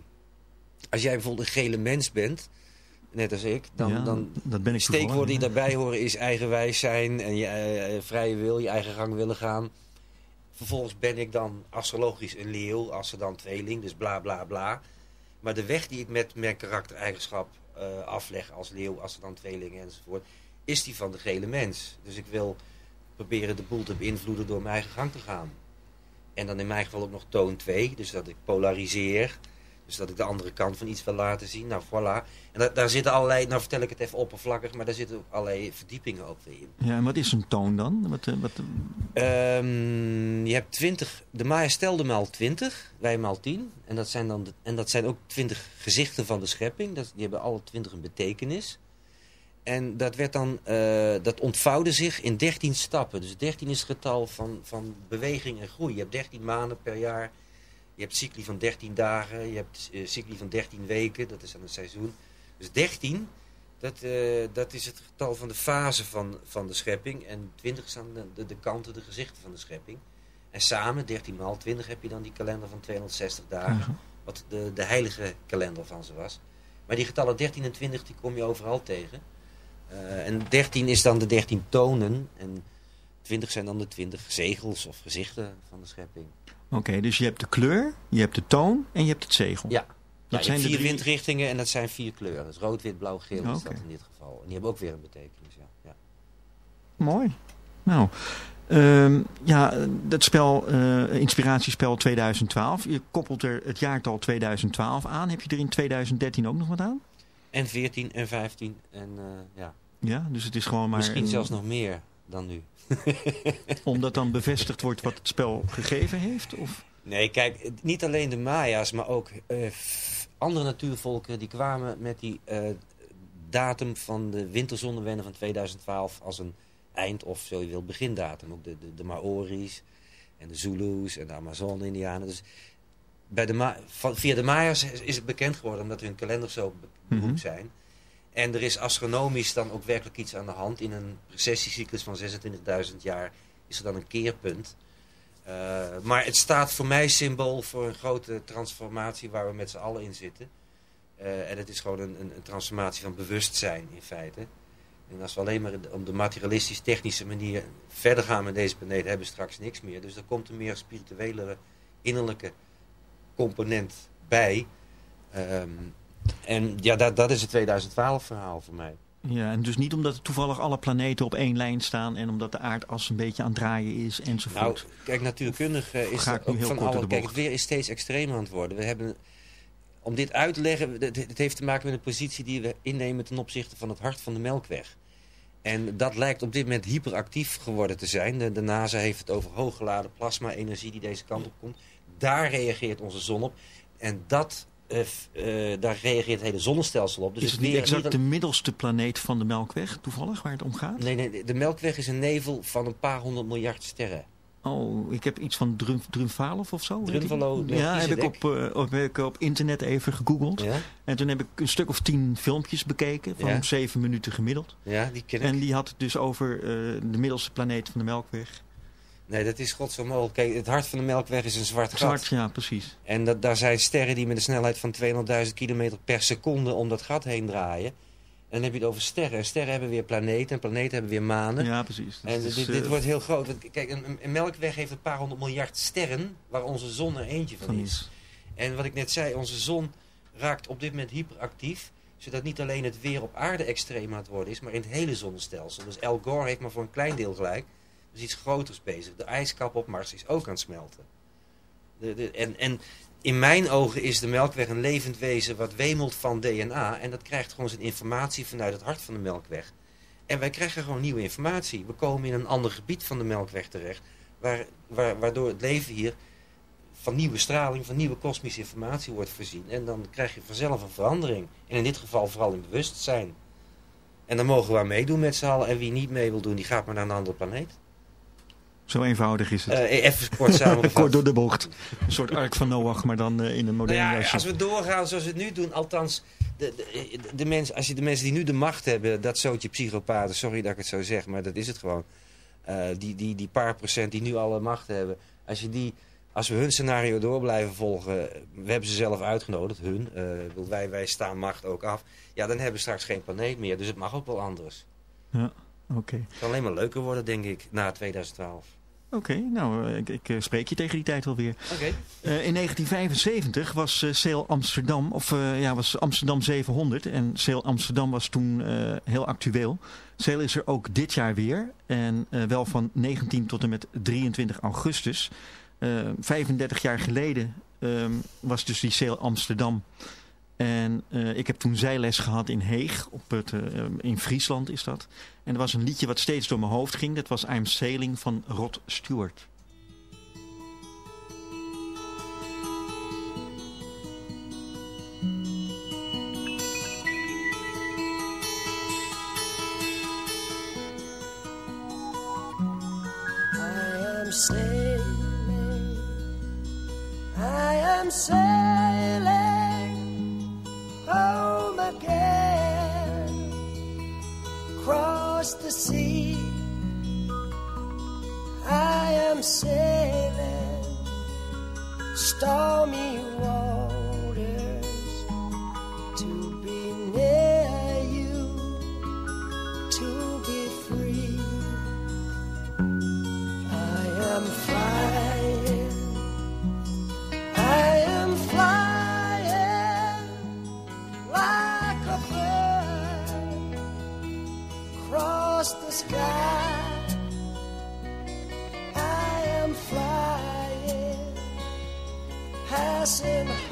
als jij bijvoorbeeld een gele mens bent, net als ik, dan, Ja, dan dat ben ik steekwoorden die daarbij horen is eigenwijs zijn en je eh, vrije wil, je eigen gang willen gaan. Vervolgens ben ik dan astrologisch een leeuw, als er dan tweeling, dus bla bla bla. Maar de weg die ik met mijn karaktereigenschap eh, afleg als leeuw, als dan tweeling enzovoort, is die van de gele mens. Dus ik wil proberen de boel te beïnvloeden door mijn eigen gang te gaan. En dan in mijn geval ook nog toon 2, dus dat ik polariseer. Dus dat ik de andere kant van iets wil laten zien. Nou, voilà. En daar, daar zitten allerlei, nou vertel ik het even oppervlakkig, maar daar zitten ook allerlei verdiepingen ook weer in. Ja, en wat is een toon dan? Wat, eh, wat, Ehm, je hebt 20, de Maya stelde maal 20, wij maal 10. En dat zijn, dan de- en dat zijn ook 20 gezichten van de schepping. Dat, die hebben alle 20 een betekenis. En dat, werd dan, eh, dat ontvouwde zich in 13 stappen. Dus 13 is het getal van, van beweging en groei. Je hebt 13 maanden per jaar. Je hebt cycli van 13 dagen. Je hebt eh, cycli van 13 weken. Dat is dan een seizoen. Dus 13 Dat, eh, dat is het getal van de fase van, van de schepping. En 20 zijn de, de, de kanten, de gezichten van de schepping. En samen, 13 maal 20, heb je dan die kalender van 260 dagen. Wat de, de heilige kalender van ze was. Maar die getallen 13 en 20 die kom je overal tegen. Eh, en 13 is dan de 13 tonen. En 20 zijn dan de 20 zegels of gezichten van de schepping. Oké, dus je hebt de kleur, je hebt de toon en je hebt het zegel. Ja, Dat ja, zijn je de hebt vier drie- windrichtingen en dat zijn vier kleuren. Dus rood, wit, blauw, geel is Oké. dat in dit geval. En die hebben ook weer een betekenis. Ja. Ja. Mooi. Nou, ehm, ja, dat spel, eh, inspiratiespel 2012. Je koppelt er het jaartal 2012 aan. Heb je er in 2013 ook nog wat aan? En 14 en 15 en eh, ja, Ja, dus het is gewoon maar... misschien een- zelfs nog meer dan nu. Omdat dan bevestigd wordt wat het spel gegeven heeft? Of? Nee, kijk, niet alleen de Maya's, maar ook eh, andere natuurvolken die kwamen met die eh, datum van de winterzonnewennen van 2012 als een eind- of zo je wil begindatum. Ook de, de, de Maori's en de Zulus en de Amazon-Indianen. Dus bij de Ma via de Maya's is het bekend geworden omdat hun kalenders zo be- beroemd Mhm. zijn. En er is astronomisch dan ook werkelijk iets aan de hand. In een precessiecyclus van 26.000 jaar is er dan een keerpunt. Uh, maar het staat voor mij symbool voor een grote transformatie waar we met z'n allen in zitten. Uh, en het is gewoon een, een, een, transformatie van bewustzijn in feite. En als we alleen maar op de materialistisch-technische manier verder gaan met deze planeet, hebben we straks niks meer. Dus er komt een meer spirituelere, innerlijke component bij. Um, en ja, dat, dat is het 2012 verhaal voor mij. Ja, en dus niet omdat er toevallig alle planeten op één lijn staan en omdat de aardas een beetje aan het draaien is enzovoort. Nou, kijk, natuurkundig uh, is er ook van alle... Kijk, het weer is steeds extremer aan het worden. We hebben, om dit uit te leggen, het, het heeft te maken met de positie die we innemen ten opzichte van het hart van de Melkweg. En dat lijkt op dit moment hyperactief geworden te zijn. De, de NASA heeft het over hooggeladen plasma-energie die deze kant op komt. Daar reageert onze zon op. En dat uh, uh, daar reageert het hele zonnestelsel op. Dus is het niet exact niet de middelste planeet van de Melkweg, toevallig, waar het om gaat? Nee, nee, de Melkweg is een nevel van een paar honderd miljard sterren. Oh, ik heb iets van Drum, Drumvalov of zo. Drumvalo, ja, heb ik, op, uh, op, heb ik op internet even gegoogeld. Ja? En toen heb ik een stuk of tien filmpjes bekeken, van ja? zeven minuten gemiddeld. Ja, die ken ik. En die had het dus over de middelste planeet van de Melkweg. Nee, dat is god zo mogelijk. Kijk, het hart van de Melkweg is een zwart gat. Zwart, ja, precies. En dat, daar zijn sterren die met een snelheid van 200.000 kilometer per seconde om dat gat heen draaien. En dan heb je het over sterren. En sterren hebben weer planeten en planeten hebben weer manen. Ja, precies. Dus en dit, dit, uh, wordt heel groot. Want, kijk, een, een, Melkweg heeft een paar honderd miljard sterren, waar onze zon er eentje van, van is. is. En wat ik net zei, onze zon raakt op dit moment hyperactief. Zodat niet alleen het weer op aarde extreem aan het worden is, maar in het hele zonnestelsel. Dus Al Gore heeft maar voor een klein deel gelijk. Dus iets groters bezig. De ijskap op Mars is ook aan het smelten. De, en, en in mijn ogen is de Melkweg een levend wezen wat wemelt van DNA. En dat krijgt gewoon zijn informatie vanuit het hart van de Melkweg. En wij krijgen gewoon nieuwe informatie. We komen in een ander gebied van de Melkweg terecht. Waar, waardoor het leven hier van nieuwe straling, van nieuwe kosmische informatie wordt voorzien. En dan krijg je vanzelf een verandering. En in dit geval vooral in bewustzijn. En dan mogen we aan meedoen met z'n allen. En wie niet mee wil doen, die gaat maar naar een andere planeet. Zo eenvoudig is het. Uh, even kort samengevat. kort door de bocht. Een soort ark van Noach, maar dan uh, in een moderne nou ja. Als we doorgaan zoals we het nu doen, althans... De, de, de, mensen, als je de mensen die nu de macht hebben, dat zootje psychopaten, sorry dat ik het zo zeg, maar dat is het gewoon. Uh, die, die, die paar procent die nu alle macht hebben, als, je die, als we hun scenario door blijven volgen, we hebben ze zelf uitgenodigd, hun, wij, wij staan macht ook af, ja, dan hebben we straks geen planeet meer, dus het mag ook wel anders. Ja, oké. Okay. Het kan alleen maar leuker worden, denk ik, na 2012. Oké, okay, nou, ik, ik, spreek je tegen die tijd alweer. Okay. Uh, in 1975 was uh, Sail Amsterdam, of uh, ja, was Amsterdam 700. En Sail Amsterdam was toen heel actueel. Sail is er ook dit jaar weer. En wel van 19 tot en met 23 augustus. 35 jaar geleden um, was dus die Sail Amsterdam. En uh, ik heb toen zijles gehad in Heeg, op het, uh, in Friesland is dat. En er was een liedje wat steeds door mijn hoofd ging. Dat was I'm Sailing van Rod Stewart. I am sailing, I am sailing again across the sea. I am sailing stormy water. bless.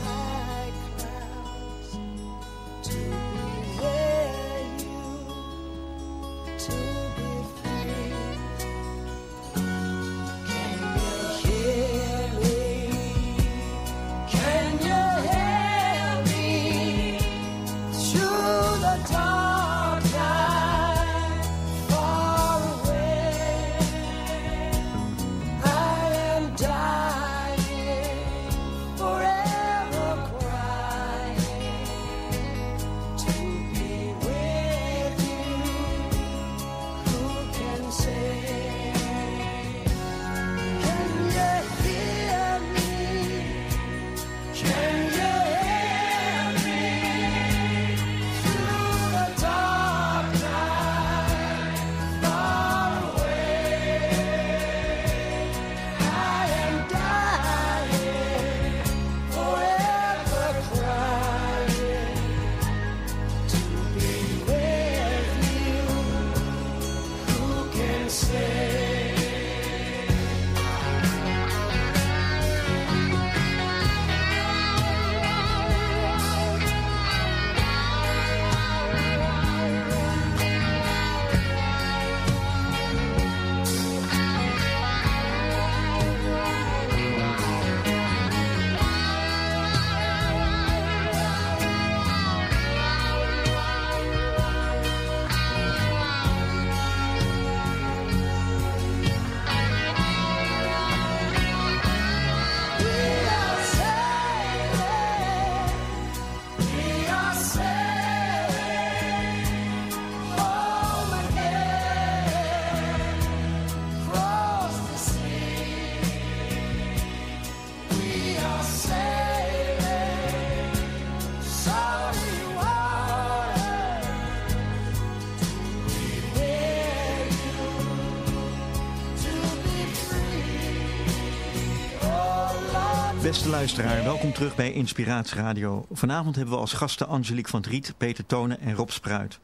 Beste luisteraar, welkom terug bij Inspiratie Radio. Vanavond hebben we als gasten Angelique van Driet, Peter Tonen en Rob Spruit.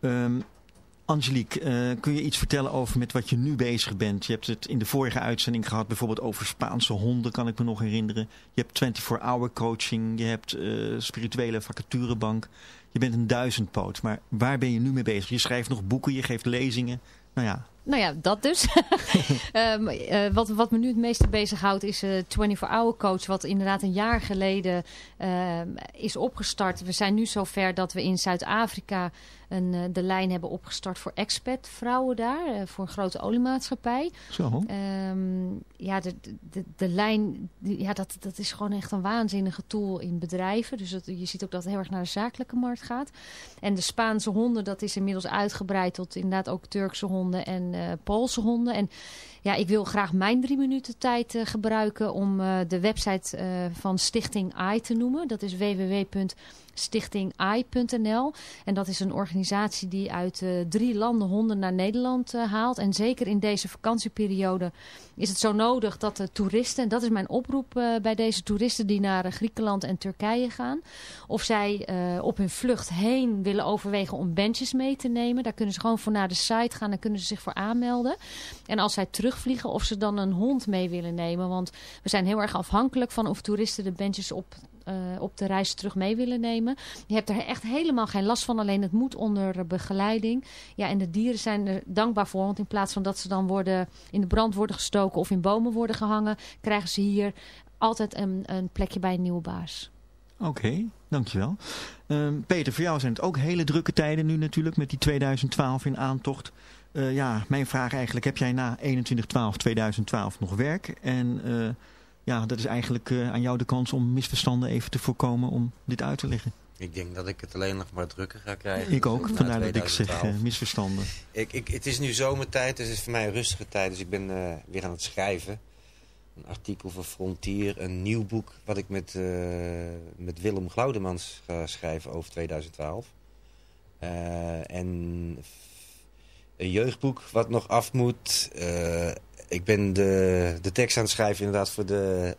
Ehm, Angelique, eh, kun je iets vertellen over met wat je nu bezig bent? Je hebt het in de vorige uitzending gehad, bijvoorbeeld over Spaanse honden, kan ik me nog herinneren. Je hebt 24-hour coaching, je hebt eh, spirituele vacaturebank. Je bent een duizendpoot, maar waar ben je nu mee bezig? Je schrijft nog boeken, je geeft lezingen. Nou ja, Nou ja, dat dus. Ehm, eh, wat, wat me nu het meeste bezighoudt is eh 24-hour coach. Wat inderdaad een jaar geleden ehm, is opgestart. We zijn nu zover dat we in Zuid-Afrika een, eh, de lijn hebben opgestart voor expat vrouwen daar. eh, voor een grote oliemaatschappij. zo. Ehm, ja, de, de, de lijn, die- ja, dat, dat is gewoon echt een waanzinnige tool in bedrijven. Dus dat, je ziet ook dat het heel erg naar de zakelijke markt gaat. En de Spaanse honden, dat is inmiddels uitgebreid tot inderdaad ook Turkse honden en eh, Poolse honden. En ja, ik wil graag mijn drie minuten tijd gebruiken om de website van Stichting AI te noemen. Dat is www.stichtingai.nl. En dat is een organisatie die uit eh, drie landen honden naar Nederland eh, haalt. En zeker in deze vakantieperiode is het zo nodig dat de toeristen, en dat is mijn oproep eh, bij deze toeristen die naar Griekenland en Turkije gaan, of zij op hun vlucht heen willen overwegen om bandjes mee te nemen. Daar kunnen ze gewoon voor naar de site gaan, daar kunnen ze zich voor aanmelden. En als zij terugvliegen, of ze dan een hond mee willen nemen. Want we zijn heel erg afhankelijk van of toeristen de bandjes op, eh, op de reis terug mee willen nemen. Je hebt er echt helemaal geen last van, alleen het moet onder begeleiding. Ja, en de dieren zijn er dankbaar voor, want in plaats van dat ze dan worden in de brand worden gestoken of in bomen worden gehangen, krijgen ze hier altijd een, een plekje bij een nieuwe baas. Oké, dankjewel. Ehm Peter, voor jou zijn het ook hele drukke tijden nu natuurlijk met die 2012 in aantocht. Eh, ja, mijn vraag eigenlijk, heb jij na 21-12-2012 nog werk? En eh, ja, dat is eigenlijk eh, aan jou de kans om misverstanden even te voorkomen om dit uit te leggen. Ik denk dat ik het alleen nog maar drukker ga krijgen. Ik ook, vandaar dat ik zeg 2012. eh, misverstanden. Ik, ik, het is nu zomertijd, dus het is voor mij een rustige tijd. Dus ik ben eh, weer aan het schrijven. Een artikel voor Frontier, een nieuw boek... wat ik met, met Willem Glaudemans ga schrijven over 2012. Eh, en een jeugdboek wat nog af moet. Ik ben de, de tekst aan het schrijven inderdaad voor de,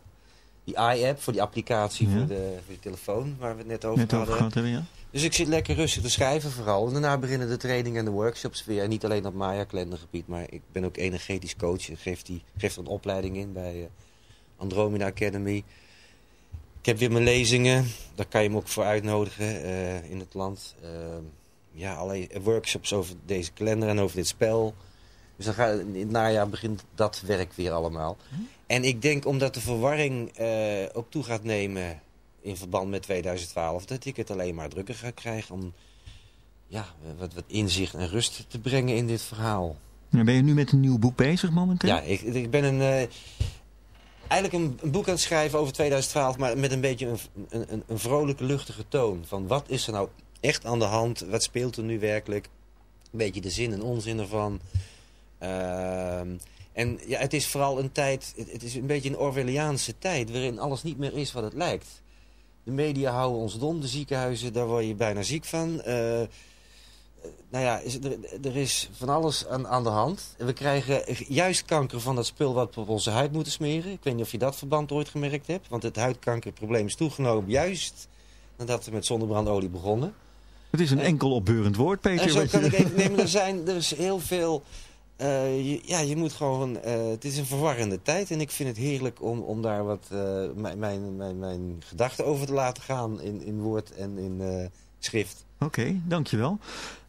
die i-app... voor die applicatie Ja. voor, de, voor de telefoon waar we het net over Net hadden. over gehad hebben, ja? Dus ik zit lekker rustig te schrijven vooral. En daarna beginnen de trainingen en de workshops weer. En niet alleen op Maya kalendergebied, maar ik ben ook energetisch coach. Ik geef, die, geef er een opleiding in bij eh, Andromeda Academy. Ik heb weer mijn lezingen. Daar kan je me ook voor uitnodigen eh, in het land. Eh, ja, allerlei workshops over deze kalender en over dit spel. Dus dan ga, in het najaar begint dat werk weer allemaal. En ik denk omdat de verwarring eh, ook toe gaat nemen in verband met 2012... dat ik het alleen maar drukker ga krijgen om ja, wat, wat inzicht en rust te brengen in dit verhaal. Ben je nu met een nieuw boek bezig momenteel? Ja, ik, ik ben een, eh, eigenlijk een, een boek aan het schrijven over 2012... maar met een beetje een, een, een, een vrolijke, luchtige toon. Van wat is er nou echt aan de hand? Wat speelt er nu werkelijk? Een beetje de zin en onzin ervan. Ehm, en ja, het is vooral een tijd... Het, het is een beetje een Orwelliaanse tijd... waarin alles niet meer is wat het lijkt. De media houden ons dom. De ziekenhuizen, daar word je bijna ziek van. Eh, eh, nou ja, is, er, er is van alles aan, aan de hand. We krijgen juist kanker van dat spul wat we op onze huid moeten smeren. Ik weet niet of je dat verband ooit gemerkt hebt. Want het huidkankerprobleem is toegenomen juist nadat we met zonnebrandolie begonnen. Het is een enkel opbeurend woord, Peter. En zo kan je- ik even nemen. Er, zijn, er is heel veel... eh, ja, je moet gewoon... eh, het is een verwarrende tijd. En ik vind het heerlijk om, om daar wat eh, mijn, mijn, mijn, mijn gedachten over te laten gaan. In, in woord en in schrift. Oké, dankjewel.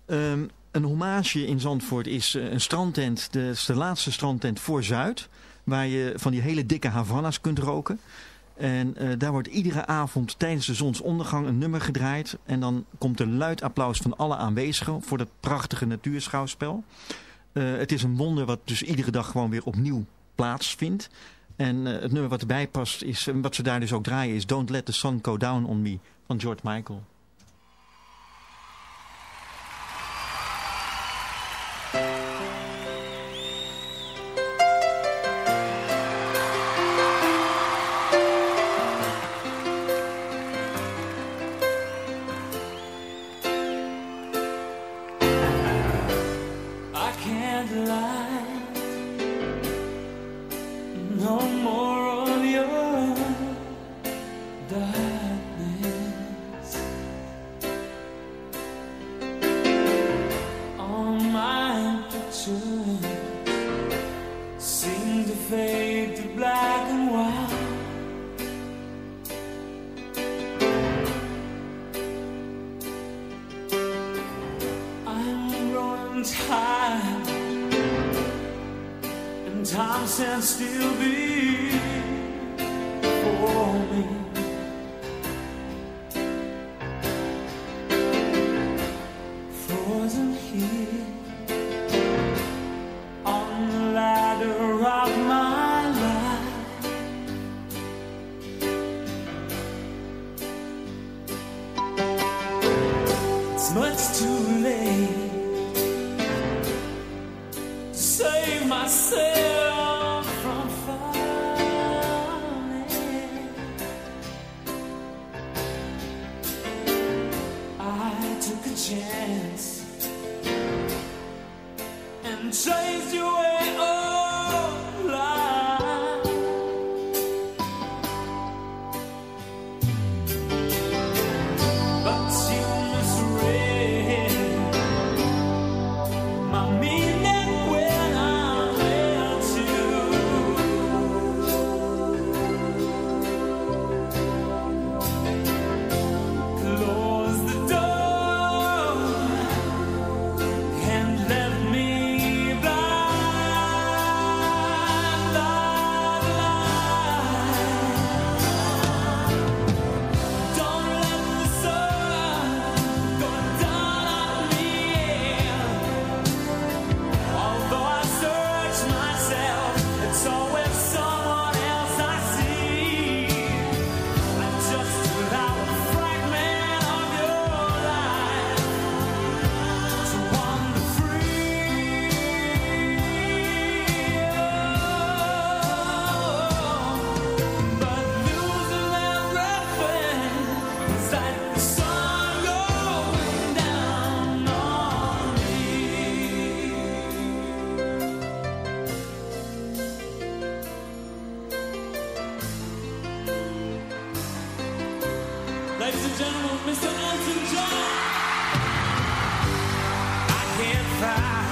Ehm een hommage in Zandvoort is een strandtent. De, is de laatste strandtent voor Zuid. Waar je van die hele dikke Havana's kunt roken. En daar wordt iedere avond tijdens de zonsondergang een nummer gedraaid. En dan komt een luid applaus van alle aanwezigen voor dat prachtige natuurschouwspel. Eh, het is een wonder wat dus iedere dag gewoon weer opnieuw plaatsvindt. En eh, het nummer wat erbij past, is, wat ze daar dus ook draaien, is Don't Let the Sun Go Down on Me van George Michael. Frozen here ladies and gentlemen, Mr. Elton John. I can't find.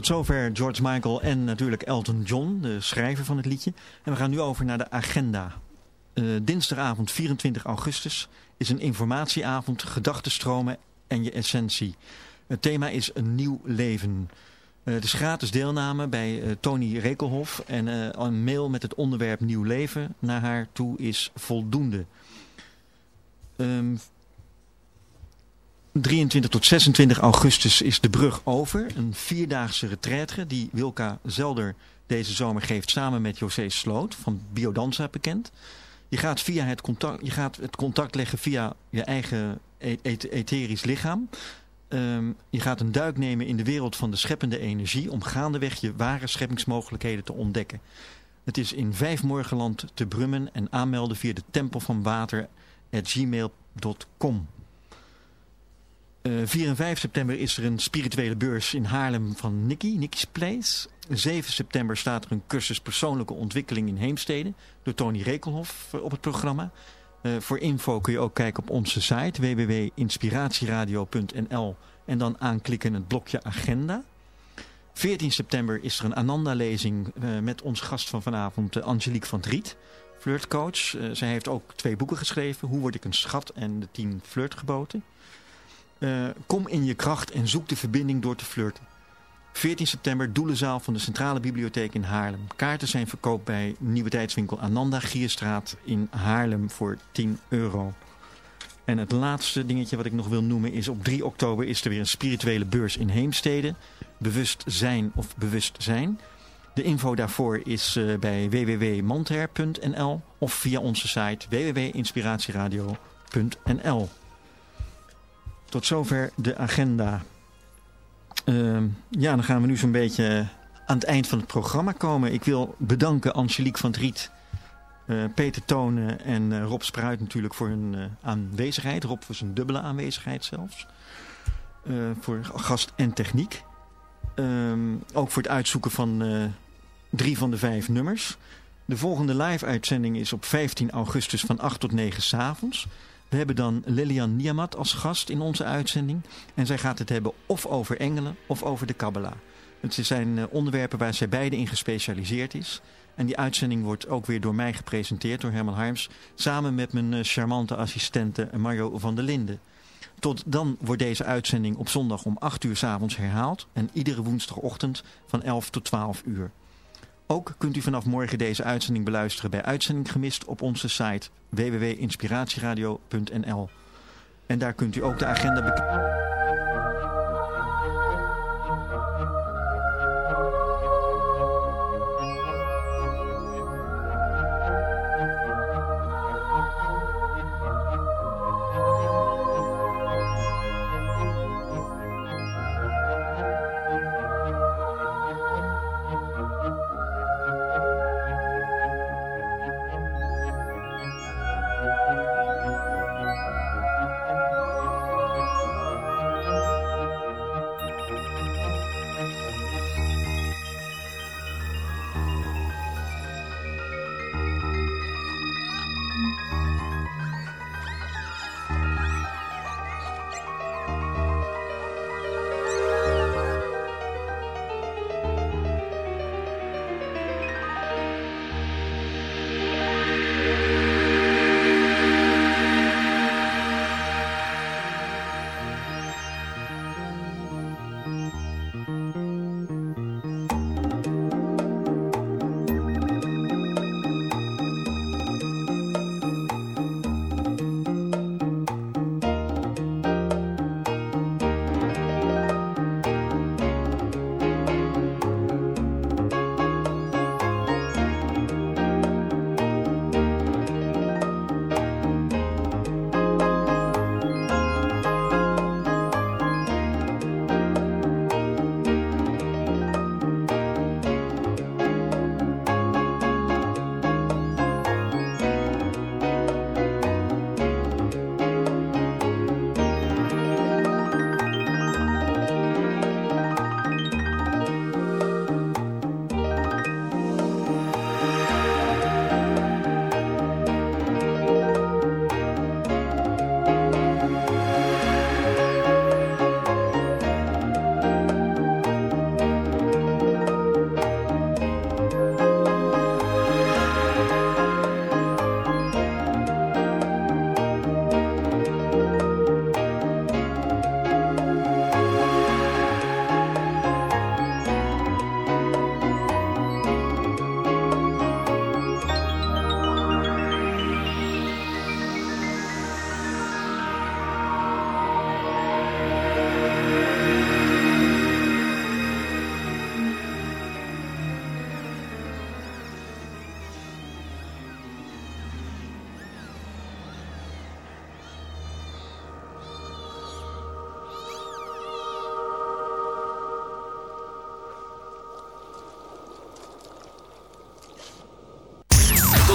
Tot zover George Michael en natuurlijk Elton John, de schrijver van het liedje. En we gaan nu over naar de agenda. Eh, dinsdagavond 24 augustus is een informatieavond, gedachtenstromen en je essentie. Het thema is een nieuw leven. Eh, het is gratis deelname bij eh, Tony Rekelhof en een mail met het onderwerp nieuw leven naar haar toe is voldoende. Ehm 23 tot 26 augustus is de brug over. Een vierdaagse retraite die Wilka Zelder deze zomer geeft samen met José Sloot van Biodanza bekend. Je gaat, via het, contact, je gaat het contact leggen via je eigen e- et- etherisch lichaam. Ehm, je gaat een duik nemen in de wereld van de scheppende energie om gaandeweg je ware scheppingsmogelijkheden te ontdekken. Het is in vijf morgenland te brummen en aanmelden via de tempel van water gmail.com. Eh 4 en 5 september is er een spirituele beurs in Haarlem van Nicky, Nicky's Place. 7 september staat er een cursus persoonlijke ontwikkeling in Heemstede door Tony Rekelhof eh, op het programma. Eh, voor info kun je ook kijken op onze site www.inspiratieradio.nl en dan aanklikken het blokje agenda. 14 september is er een Ananda-lezing eh, met onze gast van vanavond, eh, Angelique van Driet, flirtcoach. Eh, zij heeft ook twee boeken geschreven, Hoe word ik een schat en de 10 flirtgeboten. Eh, kom in je kracht en zoek de verbinding door te flirten. 14 september, Doelenzaal van de Centrale Bibliotheek in Haarlem. Kaarten zijn verkoop bij Nieuwe Tijdswinkel Ananda Gierstraat in Haarlem voor 10 euro. En het laatste dingetje wat ik nog wil noemen is op 3 oktober is er weer een spirituele beurs in Heemstede. Bewust zijn of bewust zijn. De info daarvoor is eh, bij www.mandher.nl of via onze site www.inspiratieradio.nl. Tot zover de agenda. Ehm, ja, dan gaan we nu zo'n beetje aan het eind van het programma komen. Ik wil bedanken Angelique van Driet, eh, Peter Tonen en eh, Rob Spruit natuurlijk voor hun eh, aanwezigheid. Rob voor zijn dubbele aanwezigheid zelfs. Voor gast en techniek. Ehm, ook voor het uitzoeken van drie van de vijf nummers. De volgende live-uitzending is op 15 augustus van 8 tot 9 s avonds. We hebben dan Lilian Niamat als gast in onze uitzending. En zij gaat het hebben of over engelen of over de Kabbalah. Het zijn eh, onderwerpen waar zij beide in gespecialiseerd is. En die uitzending wordt ook weer door mij gepresenteerd, door Herman Harms. Samen met mijn eh, charmante assistente Mario van der Linden. Tot dan wordt deze uitzending op zondag om 8 uur s avonds herhaald. En iedere woensdagochtend van 11 tot 12 uur. Ook kunt u vanaf morgen deze uitzending beluisteren bij Uitzending Gemist op onze site www.inspiratieradio.nl. En daar kunt u ook de agenda bekijken.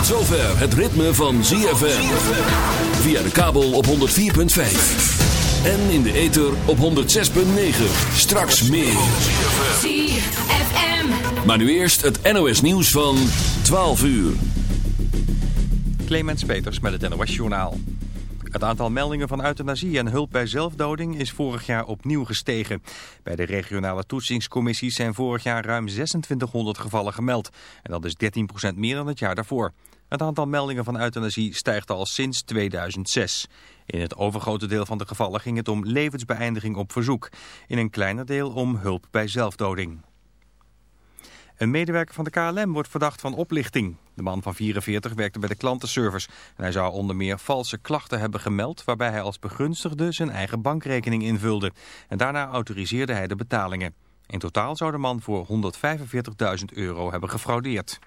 Tot zover het ritme van ZFM. Via de kabel op 104.5. En in de ether op 106.9. Straks meer. ZFM. Maar nu eerst het NOS nieuws van 12 uur. Clemens Peters met het NOS Journaal. Het aantal meldingen van euthanasie en hulp bij zelfdoding is vorig jaar opnieuw gestegen. Bij de regionale toetsingscommissies zijn vorig jaar ruim 2600 gevallen gemeld. En dat is 13% meer dan het jaar daarvoor. Het aantal meldingen van euthanasie stijgt al sinds 2006. In het overgrote deel van de gevallen ging het om levensbeëindiging op verzoek. In een kleiner deel om hulp bij zelfdoding. Een medewerker van de KLM wordt verdacht van oplichting. De man van 44 werkte bij de klantenservice. En hij zou onder meer valse klachten hebben gemeld... waarbij hij als begunstigde zijn eigen bankrekening invulde. En daarna autoriseerde hij de betalingen. In totaal zou de man voor 145.000 euro hebben gefraudeerd.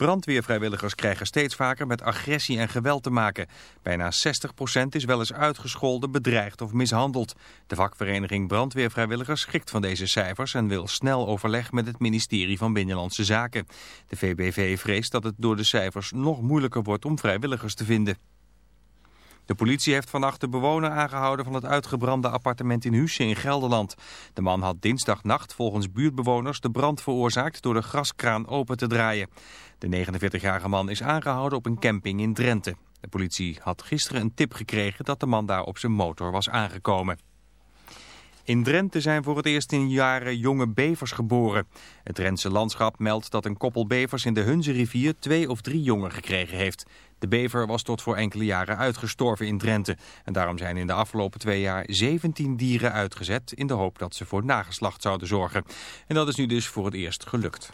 Brandweervrijwilligers krijgen steeds vaker met agressie en geweld te maken. Bijna 60% is wel eens uitgescholden, bedreigd of mishandeld. De vakvereniging Brandweervrijwilligers schrikt van deze cijfers... en wil snel overleg met het ministerie van Binnenlandse Zaken. De VBV vreest dat het door de cijfers nog moeilijker wordt om vrijwilligers te vinden. De politie heeft vannacht de bewoner aangehouden van het uitgebrande appartement in Husse in Gelderland. De man had dinsdagnacht volgens buurtbewoners de brand veroorzaakt door de gaskraan open te draaien. De 49-jarige man is aangehouden op een camping in Drenthe. De politie had gisteren een tip gekregen dat de man daar op zijn motor was aangekomen. In Drenthe zijn voor het eerst in jaren jonge bevers geboren. Het Drentse landschap meldt dat een koppel bevers in de Hunze-rivier twee of drie jongen gekregen heeft. De bever was tot voor enkele jaren uitgestorven in Drenthe. En daarom zijn in de afgelopen twee jaar 17 dieren uitgezet in de hoop dat ze voor nageslacht zouden zorgen. En dat is nu dus voor het eerst gelukt.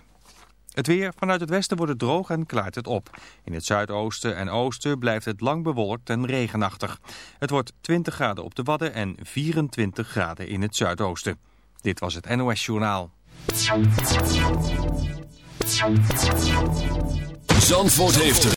Het weer. Vanuit het westen wordt droog en klaart het op. In het zuidoosten en oosten blijft het lang bewolkt en regenachtig. Het wordt 20 graden op de Wadden en 24 graden in het zuidoosten. Dit was het NOS Journaal. Zandvoort heeft.